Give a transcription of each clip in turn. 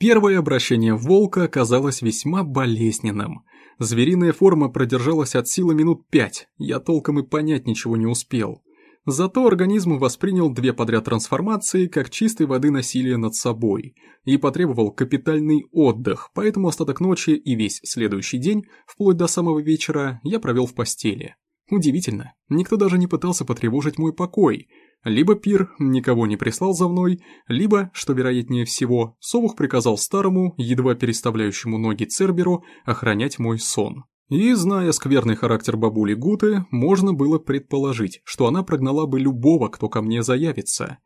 Первое обращение волка оказалось весьма болезненным. Звериная форма продержалась от силы минут пять, я толком и понять ничего не успел. Зато организм воспринял две подряд трансформации как чистой воды насилие над собой и потребовал капитальный отдых, поэтому остаток ночи и весь следующий день, вплоть до самого вечера, я провел в постели. Удивительно, никто даже не пытался потревожить мой покой. Либо пир никого не прислал за мной, либо, что вероятнее всего, Совух приказал старому, едва переставляющему ноги Церберу, охранять мой сон. И, зная скверный характер бабули Гуты, можно было предположить, что она прогнала бы любого, кто ко мне заявится.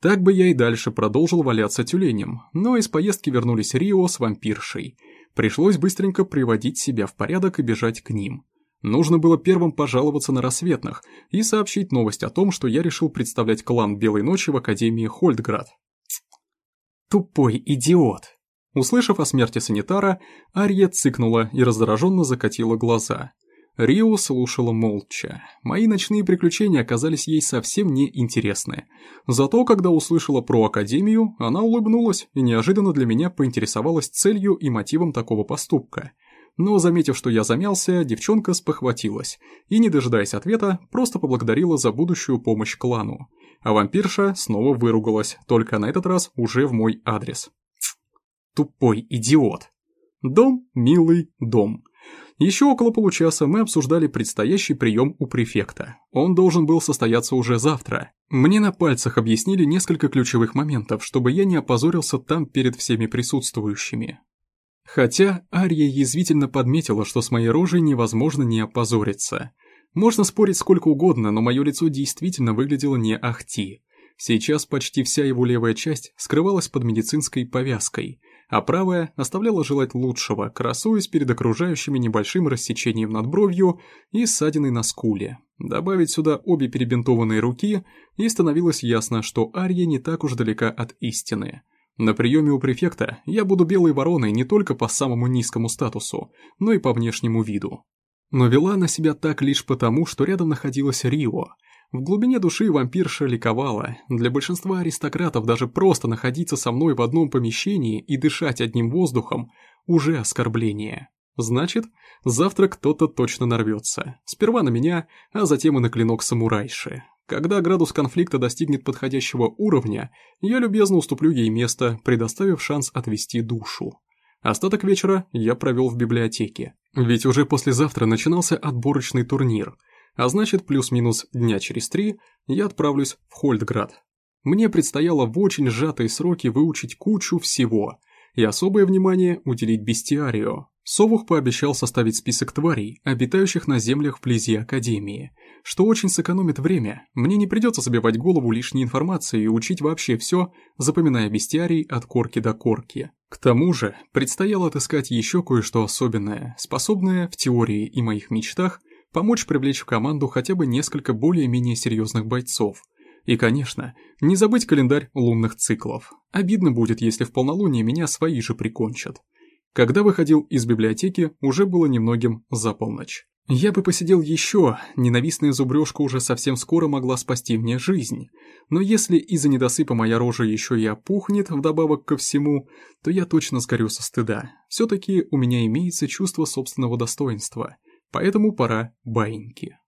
Так бы я и дальше продолжил валяться тюленем, но из поездки вернулись Рио с вампиршей. Пришлось быстренько приводить себя в порядок и бежать к ним. Нужно было первым пожаловаться на рассветных и сообщить новость о том, что я решил представлять клан Белой Ночи в Академии Хольдград. Тупой идиот. Услышав о смерти санитара, Ария цыкнула и раздраженно закатила глаза. Рио слушала молча. Мои ночные приключения оказались ей совсем не интересны. Зато, когда услышала про Академию, она улыбнулась и неожиданно для меня поинтересовалась целью и мотивом такого поступка. Но, заметив, что я замялся, девчонка спохватилась и, не дожидаясь ответа, просто поблагодарила за будущую помощь клану. А вампирша снова выругалась, только на этот раз уже в мой адрес. Тупой идиот. Дом, милый дом. Еще около получаса мы обсуждали предстоящий прием у префекта. Он должен был состояться уже завтра. Мне на пальцах объяснили несколько ключевых моментов, чтобы я не опозорился там перед всеми присутствующими. Хотя Ария язвительно подметила, что с моей рожей невозможно не опозориться. Можно спорить сколько угодно, но мое лицо действительно выглядело не ахти. Сейчас почти вся его левая часть скрывалась под медицинской повязкой, а правая оставляла желать лучшего, красуясь перед окружающими небольшим рассечением над бровью и ссадиной на скуле. Добавить сюда обе перебинтованные руки, и становилось ясно, что Ария не так уж далека от истины. На приеме у префекта я буду белой вороной не только по самому низкому статусу, но и по внешнему виду. Но вела она себя так лишь потому, что рядом находилась Рио – в глубине души вампирша ликовала. Для большинства аристократов даже просто находиться со мной в одном помещении и дышать одним воздухом уже оскорбление. Значит, завтра кто-то точно нарвется. Сперва на меня, а затем и на клинок самурайши. Когда градус конфликта достигнет подходящего уровня, я любезно уступлю ей место, предоставив шанс отвести душу. Остаток вечера я провел в библиотеке. Ведь уже послезавтра начинался отборочный турнир – а значит плюс-минус дня через три я отправлюсь в Хольдград. Мне предстояло в очень сжатые сроки выучить кучу всего и особое внимание уделить бестиарию. Совух пообещал составить список тварей, обитающих на землях вблизи Академии, что очень сэкономит время, мне не придется забивать голову лишней информацией и учить вообще все, запоминая бестиарий от корки до корки. К тому же, предстояло отыскать еще кое-что особенное, способное в теории и моих мечтах помочь привлечь в команду хотя бы несколько более-менее серьезных бойцов. И, конечно, не забыть календарь лунных циклов. Обидно будет, если в полнолуние меня свои же прикончат. Когда выходил из библиотеки, уже было немногим за полночь. Я бы посидел еще, ненавистная зубрежка уже совсем скоро могла спасти мне жизнь. Но если из-за недосыпа моя рожа еще и опухнет вдобавок ко всему, то я точно сгорю со стыда. Все-таки у меня имеется чувство собственного достоинства – Поэтому пора баиньки.